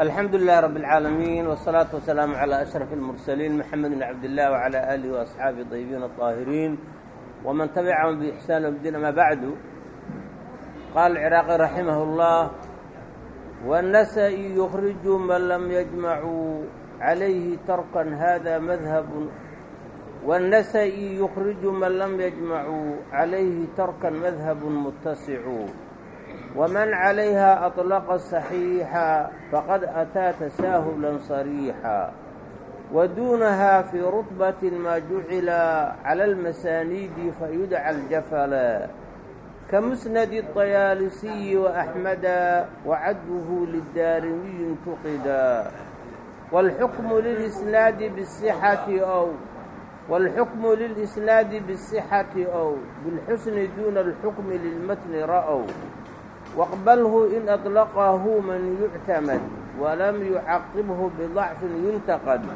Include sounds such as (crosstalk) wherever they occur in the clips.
alxamdu lilahi rab اlcaalamiin wالsalaatu wasalaamu calى ashraf اlmursaliin maxamed bn cabdillah wcalى alihi waasxaabihi طayibiin الطaahiriin wman tabicahum bixsaan bdiin ama bacdu qaala alciraaqi raximah اllah wالnasa'i yukhriju man lam yajmacuu calayhi tarkan hada madhabu wالnasa'i yukhriju man lam yajmacuu calayhi tarkan madhabu mutasicu wman calayha aطlaqa صaxiixa faqad ataa tasaahulan صariixa waduunaha fii rutbati maa jucila cala almasaaniidi fayudca aljafala kamusnadi الطayaalisiyi وaأxmada wacadbuhu lidaarimiyi intuqida wاlxukmu lilisnaadi bالصxati ow wاlxukmu lilisnaadi bالصxati ow biاlxusni duuna اlxukmi lilmatni ra'ow waqbalhu in aطlaqahu man yuctamad walam yucaqibhu bidacfin yuntaqad.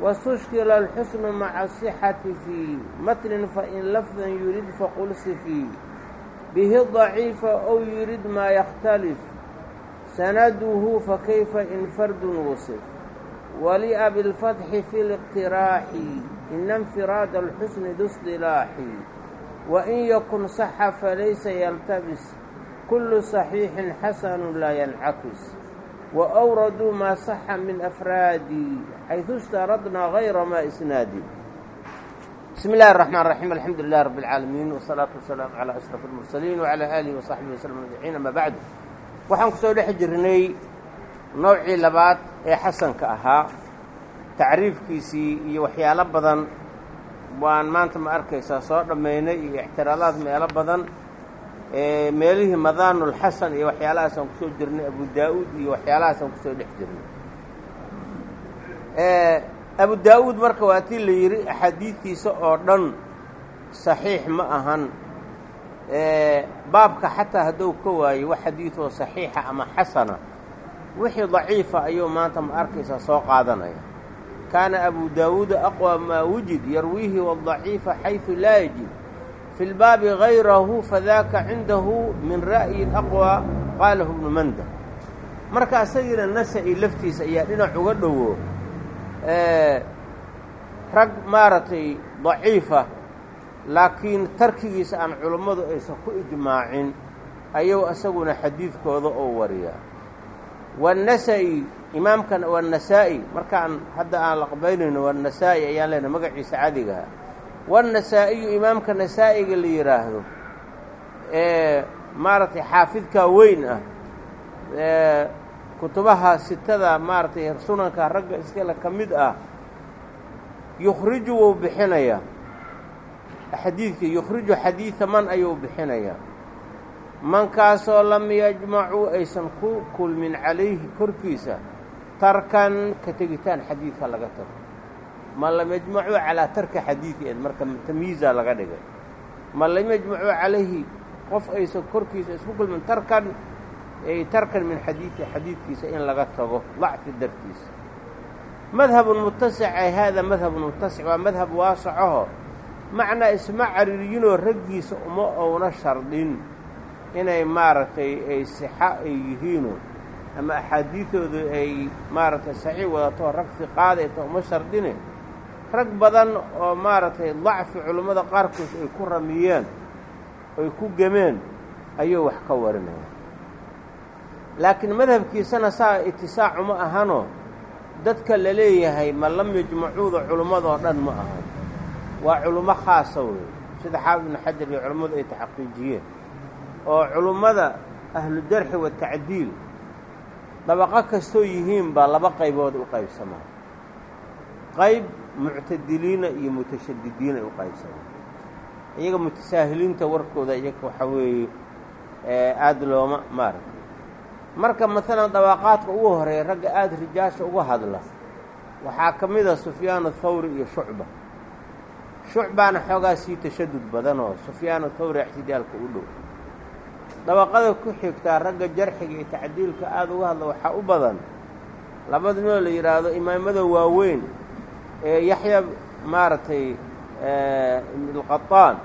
Wastushkila alxusnu maca asixati fii matnin fain lafdan yurid faqul sifii bihi daciifa ow yurid maa yakhtalif. Sanaduhu fakayfa in fardun wasif waliabi lfatxi fi liqtiraaxi ina infiraada alxusni du sdilaaxi wain yakun saxa falaysa yaltabis kulu صaxiixin xasanu laa yancakis waأwraduu maa saxa min afraadi xaydu ishtaradna gayra ma isnaadi bismi اllahi الرaxmaan الraxiim alxamdu lilah rab اlcaalamiin wالsalaatu wasalaamu calى ashraf اlmursaliin wعalى aalihi wasaxbihi waslm ajmaciin ama bacdu waxaan ku soo dhex jirnay noocii labaad ee xasanka ahaa tacriifkiisii iyo waxyaalo badan waan maanta ma arkaysaa soo dhammaynay iyo ictiraadaad meelo badan meelihii madaanulxasan iyo waxyaalahaasaan ku soo jirnay abu daa-uud iyo waxyaalahaasaan ku soo dhex jirnay. Abu daa-uud marka waa tii la yidhi axaadiidtiisa oo dhan saxiix ma ahan. Baabka xataa hadduu ka waayo wax xadiidoo saxiixa ama xasana wixii daciifa ayuu maanta ma arkaysaa soo qaadanaya. Kaana abu daawuuda aqwى maa wujid yarwiihi wadaciifa xayثu laa yajid fi lbaabi gayrahu fadaaka cindahu min ra'yin aqwى qaalahu bnu manda marka asagiina nasa-i laftiisa ayaa dhinac uga dhowo rag maaragtay daciifa laakiin tarkigiisa aan culummadu aysan ku ijmaacin ayuu isaguna xadiidkooda oo wariyaa waannasa-i imaamkan waannasaa'i markaan hadda aan la qabaynayno waannasaa'i ayaan leenahay magaciisa cadigaha waannasaa'iyu imaamka nasaa'iga la yidhaahdo ee maaragtay xaafidkaa weyn ah ee kutubaha sitada maaragtay sunanka ragga iskale ka mid ah yukhriju wuu bixinayaa xadiidka yukhriju xadiida man ayuu bixinayaa mankaasoo lam yajmacuu aysan ku kulmin calayhi korkiisa tarkan ka tegitaan xadiidka laga tago ma lam yajmacuu calaa tarki xadiideed marka tamyiiza laga dhigay. Ma lam yajmacuu calayhi qof aysan korkiisa isku kulmin tarkan ay tarkan min xadiidi xadiidkiisa in laga tago dacfi dartiisa. Madhabun mutasic ay haada madhabun mutasic waa madhab waasacaho macnaa isma caririyinoo raggiisa uma ouna shardhin inay maaragtay ay sixa ay yihiino ama axaadiidoodu ay maaragtay saxiix wadato rag fiqaadayta uma shardhine rag badan oo maaragtay dacfi culummada qaarkood ay ku ramiyeen ay ku gemeen ayuu wax ka warinaya. Laakiin madhabkiisana saa itisaacu ma ahano dadka la leeyahay ma lam yajmacuuda culummadoo dhan ma ahan waa culummo khaasa weeye sida xaafid ibnu xajar iyo culummadu ay taxaqiijiyeen oo culummada ahlujarxi watacdiil dabaqo kastoo yihiinbaa laba qaybood u qaybsamaa qayb muctadiliina iyo mutashadidiin ay u qaybsamaan iyaga mutasaahiliinta warkooda iyaga waxaa weeye aada looma maaragta marka maalan dabaqaadka ugu horreeya ragga aada rijaasha uga hadla waxaa ka mid a sufyaan athawri iyo shucba. Shucbaana xoogaa sii tashadud badan oo sufyaan athawri ictidaalka u dhow. Dabaqada ku xigtaa ragga jarxiga iyo tacdiilka aada uga hadla waxaa u badan labada noo la yidhaahdo imaamada waaweyn yaxya maaragtay ibnulqaطaan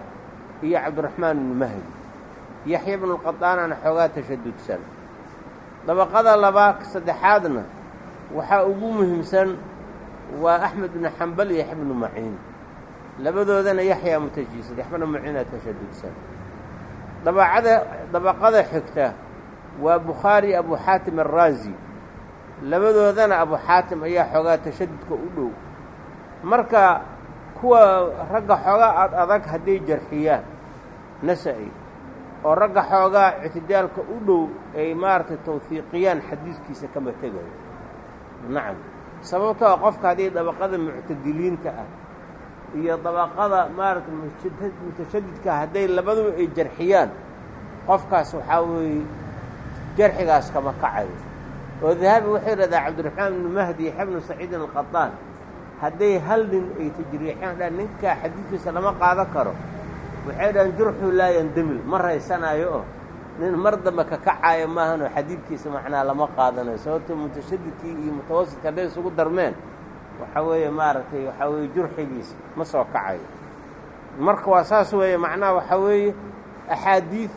iyo cabdiraxmaan ibnu mahdi. Yaxya ibnulqaطaanana xoogaa tashadudsan dabaqada labaa saddexaadna waxaa ugu muhiimsan waa axmed bnu xambal iyo yaxya bnu maciin labadoodana yaxyaa mutajiisad yaxya bnu maciina tashadudsan dabacada dabaqada xigta waa bukhaari abu xaatim araazi labadoodana abu xaatim ayaa xoogaa tashadudka u dhow marka kuwa ragga xoogaa ad adag hadday jarxiyaan nasa-i oo ragga xoogaa ictidaalka u dhow ay maaragtay tawfiiqiyaan xadiiskiisa kama tegayo. Nacam. Sababtoo qofka haddii dabaqada muctadiliinta ah iyo dabaqada maaragtay mutashadidka hadday labaduba ay jarxiyaan qofkaas waxaa weeye jarxigaas kama kacayo. Oo dahabi wuxuu yidhahdaa cabdiraxmaan ibnu mahdi yaxya bnu saciidin alqadaan hadday hal nin ay tajriixiyaan dha ninkaa xadiidkiisa lama qaadan karo. Waxay dhahaan jurxu laa yandamil. Ma raysanaayo oo nin mar dambe ka kacaayo maahanoo xadiidkiisa macnaa lama qaadanayo. Sababto mutashadidkii iyo mutawasidka hadday isugu darmeen waxaa weeye maaragtay waxaa weeye jurxigiisa ma soo kacayo. Marka waa saas weeye macnaha waxaa weeye axaadiid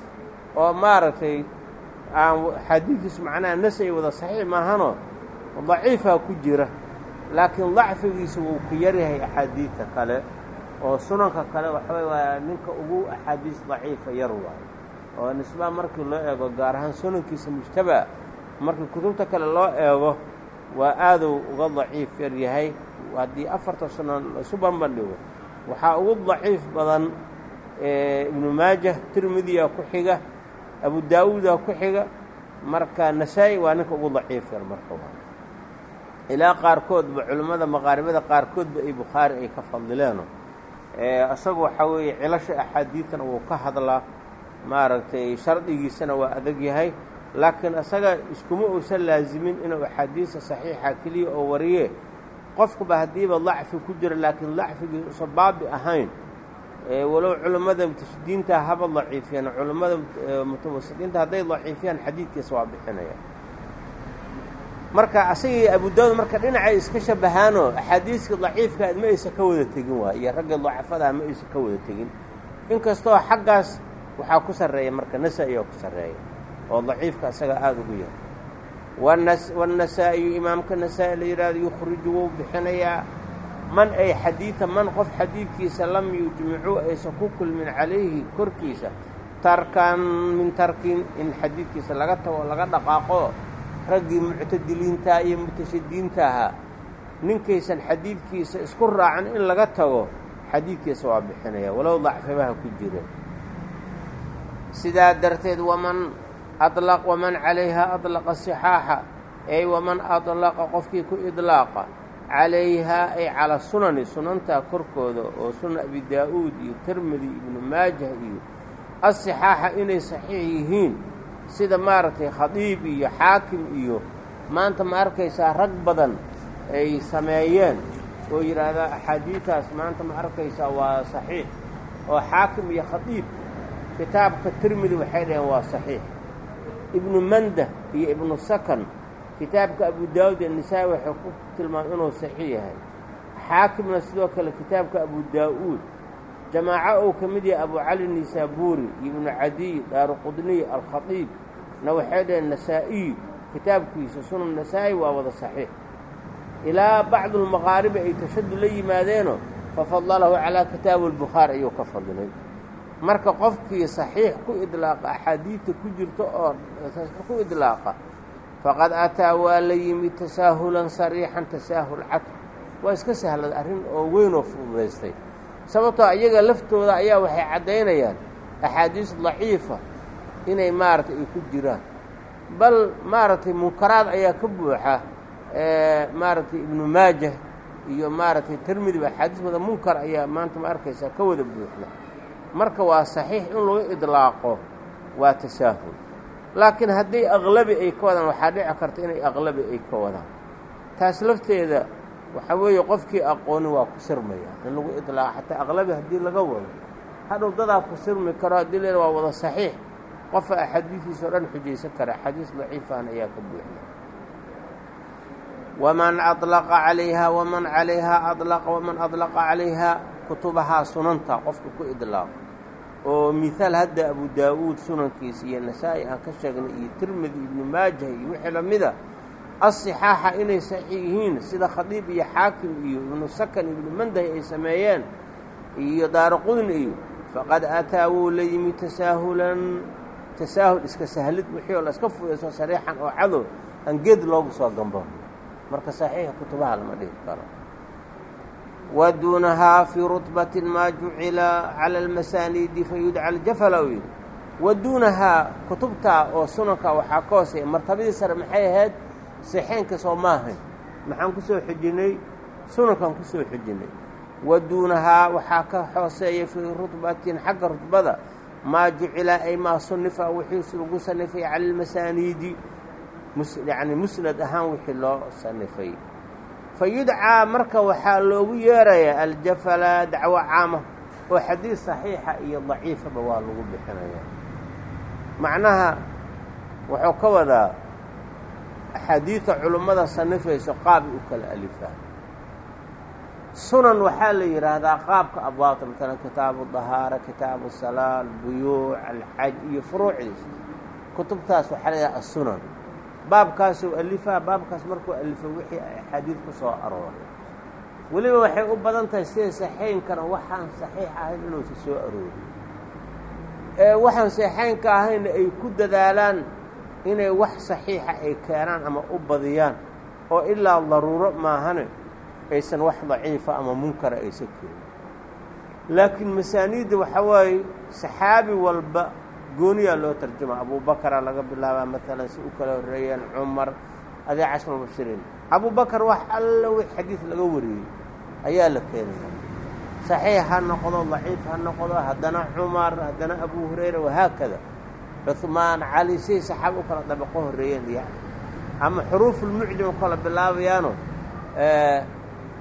oo maaragtay aan axaadiidkiisu macnaha nasay wada saxiix maahanoo daciifaa ku jira laakiin dacfigiisa wuu ku yaryahay axaadiidta kale oo sunanka kale waxaway waa ninka ugu axaadiis daciifa yar waayo oo nisbaa markii loo eego gaar ahaan sunankiisa mujtabaa markii kutubta kale loo eego waa aaduu uga daciif yar yahay. Haddii afarta sunan laisu banbandhigo waxaa ugu daciif badan ibnu maajah tirmidiya ku xiga abu daawuuda ku xiga marka nasaa-i waa ninka ugu daciif yar marka ilaa qaarkoodba culimmada maqaaribada qaarkoodba ay bukhaari ay ka fadileeno isagu waxaa weeye cilasha axaadiidtana wuu ka hadlaa maaragtay shardigiisana waa adag yahay laakiin isaga iskuma uusan laasimin inuu axaadiista saxiixa keliya oo wariye qofkuba haddiiba dacfi ku jira laakiin dacfigii usan baabi ahayn. Walow culimmada mutashadiinta haba daciifiyaan culimmada mutawasidiinta hadday daciifiyaan xadiidkiisa waa bixinaya marka asagii abu daawud marka dhinacay iska shabahaanoo axaadiiskii daciifkaad ma aysan ka wada tegin waay iyo raggii dacafadaha ma aysan ka wada tegin. Inkastoo xaggaas waxaa ku sarreeya marka nasa-i oo ku sarreeya oo daciifka isaga aada ugu yahay waannasaa'iyu imaamka nasaa-i la yidhahdo yukhriju wuu bixinayaa. Man ay xadiida man qof xadiidkiisa lam yujmicuu aysan ku kulmin calayhi korkiisa tarkan min tarkin in xadiidkiisa laga tago laga dhaqaaqo raggii muctadiliintaa iyo mutashadiinta ahaa ninkaysan xadiidkiisa isku raacan in laga tago xadiidkiisa waa bixinaya. Walow dacfibaha ku jira sidaa darteed waman adlaq waman calayha adlaqa sixaaxa ay waman adlaqa qofkii ku idlaaqa calayhaa ay calaa sunani sunantaa korkooda oo sunan abi daa-uud iyo tirmidi ibnu maajah iyo asixaaxa inay saxiix yihiin sida maaragtay khadiib iyo xaakim iyo maanta ma arkaysaa rag badan ay sameeyeen oo yidhaahdaa axaadiidtaas maanta ma arkaysaa waa saxiix oo xaakim iyo khadiib kitaabka tirmidi waxay dhaheen waa saxiix. Ibnu mandah iyo ibnu sakan kitaabka abu daawud ee nisaa-i waxay ku tilmaamay inuu saxiix yahay. Xaakimna sidoo kale kitaabka abu daa-uud jamaaco uu ka mid yahay abu cali nisaabuuri ibnu cadiy daaruqudniy alkhadiib na waxay dhaheen nasaa-iyu kitaabkiisa sunan nasaa-i waa wada saxiix. Ilaa bacdulmaqaaribi ay tashadud la yimaadeenoo fafadalahu calaa kitaabi albukhaari ayuu ka fadilay marka qofkii saxiix ku idlaaqa axaadiidta ku jirta oo ku idlaaqa faqad ataa waa la yimid tasaahulan sariixan tasaahul cad. Waa iska sahlad arrin oo weyn oo fududaystay. Sababtoo iyaga laftooda ayaa waxay caddaynayaan axaadiis daciifa inay maaragtay ay ku jiraan. Bal maaragtay munkaraad ayaa ka buuxa maaragtay ibnu maajah iyo maaragtay tirmidiba axaadiis wada munkar ayaa maanta ma arkaysaa ka wada buuxda. Marka waa saxiix in lagu idlaaqo waa tasaahul. Laakiin haddii aqlabi ay ka wadaan waxaa dhici karta inay aqlabi ay ka wadaan. Taas lafteeda waxaa weeye qofkii aqooni waa ku sirmaya in lagu idlaaqa xataa aqlabi haddii laga wado hadhow dadaa ku sirmi karo haddii leeda waa wada saxiix qofa axaadiistiisa o dhan xujaysan kara axaadiis daciifaan ayaa ka buuxda waman adlaqa calayhaa waman calayhaa adlaqa waman adlaqa calayhaa kutubahaa sunanta qofka ku idlaaqo oo mihaal hadda abu daa-uud sunankiisa iyo nasaa-i aan ka sheegnay iyo tirmidi ibnu maajah iyo wixii lamida asixaaxa inay saxiix yihiin sida khadiib iyo xaakim iyo ibnu sakan ibnu mandahi ay sameeyeen iyo daaraqudn iyo faqad ataa wuu la yimi tasaahulan tasaahul iska sahlid wixii oo la iska fudayso sariixan oo cadow aan geed loogu soo gambano marka saxiixa kutubaha lama dhihi karo. Wa duunahaa fii rutbatin maa jucila cala almasaaniidi fayudca aljafala u yidhi kutubtaa oo sunanka waxaa ka hooseeya martabadii sare maxay ahayd? Saxeenka soo maahayn maxaan ku soo xijinay sunankaan ku soo wa duunahaa waxaa ka hooseeya fii rutbatin xagga rutbada maa jucila ay maa sunifa wixii lagu sanifay cala almasaaniidi. Yacni musnad ahaan wixii loo sanifay fa yudcaa marka waxaa loogu yeerayaa aljafala dacwo caama oo xadiid saxiixa iyo daciifaba waa lagu bixinayaa macnaha wuxuu ka wadaa axaadiidta culummada sanifayso qaab u kala alifaan sunan waxaa la yidhaahdaa qaabka abwaabta maalan kitaabu dahaara kitaabu salaa buyuuc alxaj iyo furuucdiisa kutubtaas waxaa la yidhaha asunan baabkaasuu alifaa baabkaas markuu alifo wixii axaadiid ku soo arooray. Weliba waxay u badan tahay sida saxeynkana waxaan saxiix ahayn inuusa soo arooriyo ee waxaan saxeynka ahayna ay ku dadaalaan inay wax saxiixa ay keenaan ama u badiyaan oo ilaa daruuro maahane aysan wax daciifa ama munkara aysan keenin. Laakiin masaaniidda waxaa waaye saxaabi walba gooniyaa loo tarjama abubakara laga bilaabaa maalan si u kala horreeyeen cumar adee cashar mubashiriin abubakar wax alla wix xadiid laga wariyey ayaa la keenaya. Saxiix ha noqdo daciif ha noqdo haddana cumar haddana abu hurayra wahaakada cuhmaan cali siay saxaaba u kala dabaqo horreeyeen iyo ama xuruufulmucjam kala bilaabayaano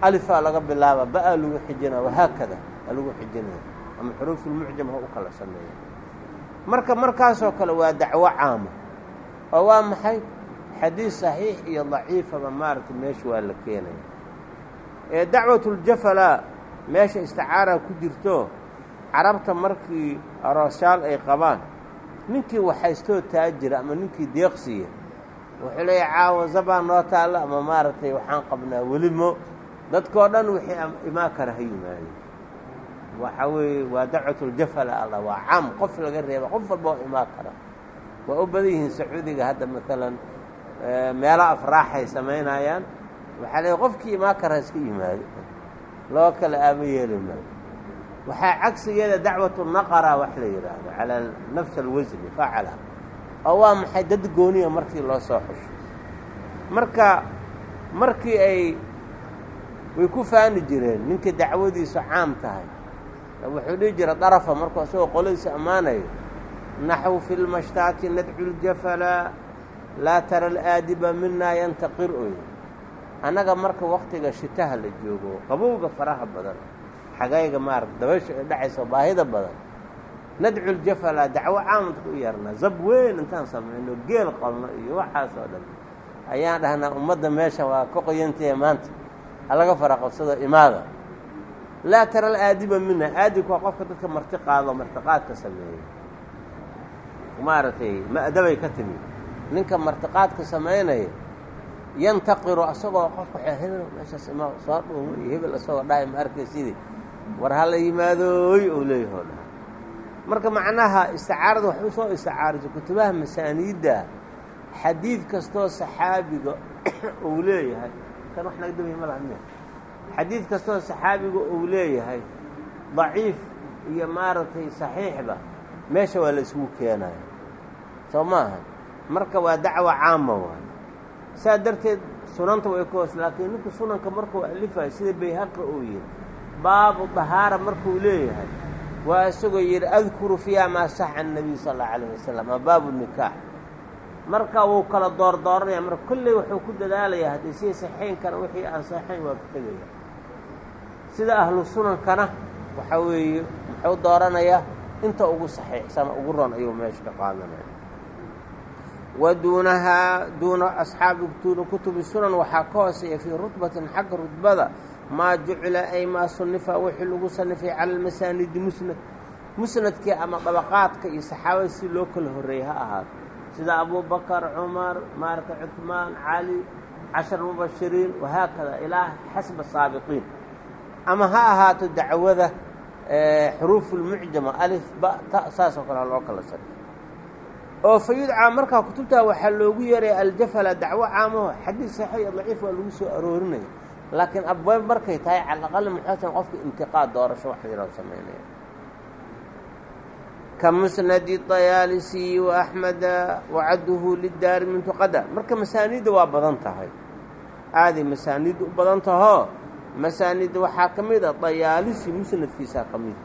alifaa laga bilaaba ba'a lagu xijinaa wahaakada a lagu xijinaya. Ama xuruufulmucjam ha u kala sameeya. Marka markaasoo kale waa dacwo caama oo waa maxay? Xadiid saxiix iyo daciifaba maaragtay meesha waa la keenaya. Ee dacwatuljafala meesha isticaara ku jirto carabta markii aroosyaal ay qabaan ninkii waxaystoo taajira ama ninkii deeqsiya wuxuu leeya caawa zabaa noo taalla ama maaragtay waxaan qabnaa welimo dadkoo dhan wixii imaa kara ha yimaadeen waxa weeye waa dacwatuljafala alla waa caam qof laga reeba qof walba imaa kara. Waa u badan yihiin sacuudiga hadda maalan meelo afraaxay samaynayaan. Waxaa leeya qofkii imaa kara iska yimaado. Loo kale aama yeeli maayo. Waxaa cagsigeeda dacwatu naqara wax la yidhaahdo calaa nafs alwasni facala oo waa maxay dad gooniya markii loo soo xusho? Marka markii ay way ku faani jireen ninkii dacwadiisu caam tahay. Wuxuu dhihi jira darafa markuu isagoo qoladiisa ammaanayo naxw fi lmashtaati nadcu ljafala laa tara alaadiba minaa yantaqir oy annaga marka waktiga shitaha la joogo qabowga faraha badan xagayga maarata dabaysha ay dhacayso baahida badan nadcu ljafala dacwo caamadka u yeernaa zab weyn intaan samayno geel qalno iyo waxaas oo dhan. Ayaan dhahnaa ummadda meesha waa ka qoyantahe maanta halaga fara qabsado imaada. Laa tara alaadiba mina aadibku waa qofka dadka marti qaado martiqaadka sameeya maaragtay ma'dabay ka timi. Ninka martiqaadka samaynaya yantaqiru asagoo qofka hebel meeshaas imaa soo dhuumo iyo hebel asagoo dhahay ma arkay sidii. War hala yimaadooy ou leeyahoo dha marka macnaha isticaarada wax u soo isticaariso kutubaha masaaniidda xadiid kastoo saxaabiga (coughs) uu leeyahay kan wax naga damaya ma miya xadiid kastoo saxaabiga uu leeyahay daciif iyo maaragtay saxiixba meesha waa la isugu keenaya soo maaha? Marka waa dacwa caama waay saa darteed sunanta way ka hoos laakiin ninku sunanka markuu alifayo sida bayhaqa uu yihi baabu dahaara markuu leeyahay waa isagoo yidhi adkuru fiiha maa sax can nabiy sal allau alayh wasalam baabu nikaax marka wuu kala doordooranaya marka kolley wuxuu ku dadaalayaa haddii sii saxeynkana wixii aan saxayn waa ka tegaya. Sida ahlu sunankana waxaa weeye muxuu dooranayaa inta ugu saxiixsan ugu ron ayuu meesha ka qaadanaya. Wa duunahaa duuna asxaabi duuna kutubi sunan waxaa ka hooseeya fii rutbatin xagga rutbada maa jucila ay maa sunifa wixii lagu sanifay cala almasaanidi musnad. Musnadkii ama dabaqaadka iyo saxaabada si loo kala horreeyey ha ahaato sida abubakar cumar maarata cuثmaan cali cashar mubashiriin wahaakada ilaa xasba saabiqiin. Ama ha ahaato dacwada xuruufulmucjama alif ba ta saasoo kale loo kala sari oo fa markaa kutubtaa waxaa loogu yeeraya aljafala dacwo caamaho xadiid saxiix iyo daciif waa lagu soo aroorinaya. Laakiin abweyb markay tahay cala aqali qofka intiqaad doorasho wax yaro samaynaya ka musnadi dayaalisiyi wa axmeda wacadduhu lidaari min tuqada marka masaaniidda waa badan tahay aaday masaaniidda u badan tahoo masaaniidda waxaa ka mid a dayaalisi musnadkiisaa ka mida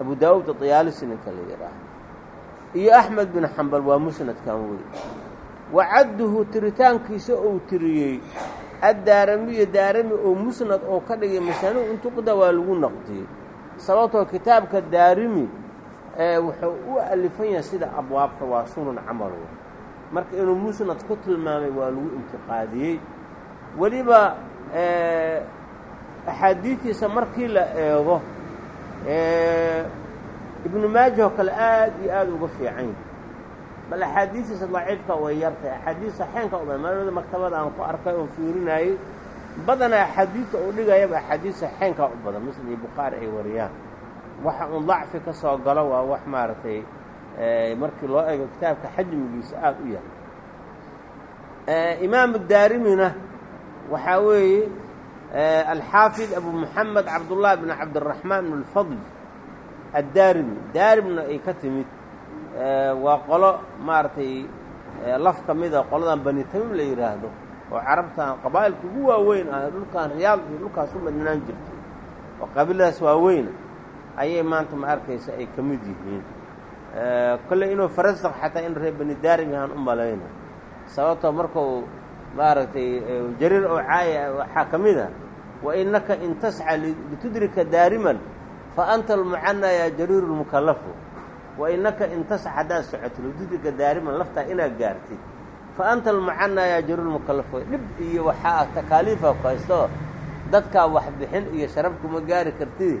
abu daawuudda dayaalisi ninka la yidhaaha iyo axmed bin xambal waa musnadkan wey wacadduhu tiritaankiisa ou tiriyey addaaramiyo daarami oo musnad oo ka dhigay masaaniid intuqda waa lagu naqdiyey sababtoo kitaabka daarimi wuxuu u alifan yahay sida abwaabta waa sunan camal marka inuu musnad ku tilmaamay waa lagu intiqaadiyey. Weliba axaadiidtiisa markii la eego ibnu maaja oo kale aad iyo aada uga fiican bal axaadiistiisa daciifka way yartay. Axaadiis saxeenka u badan maalooda maktabada aan ku arkay oo fiirinayay. Badanaa axaadiidta uu dhigayaba axaadiis saxeenka u badan. Muslim iyo bukhaari ay wariyaan waxa uun dacfi ka soo galo waa wax maaragtay markii loo eego kitaabka xajmigiisa aada u yahay imaamu daarimina waxaa weeye alxaafid abu moxamed cabdullahi bn cabdiraxmaan bn alfadl addaarimi. Daarimna ay ka timid waa qolo maaragtay laf ka mida qoladan bani tamim la yidhaahdo oo carabtan qabaa'ilka ugu waaweyn ah dhulkan riyaad iyo dhulkaas u madnaan jirtay oo qabiiladaas waaweyna ayay maanta ma arkaysa ay ka mid yihiin. Kolley inuu farasaq xataa in reer bani daarim yahaan u malayna sababtoo markuu maaragtay jariir oo caaya waxaa ka mid a wa innaka in tasca litudrika daariman fa anta almucana yaa jariiru lmukallafu wa innaka in tasca haddaad socoto litudrika daariman laftaa inaad gaartid. Fa anta almucana yaa jariiru lmukallafu dhib iyo waxaa takaaliifa ku haysto dadkaa waxbixin iyo sharaf kuma gaari kartid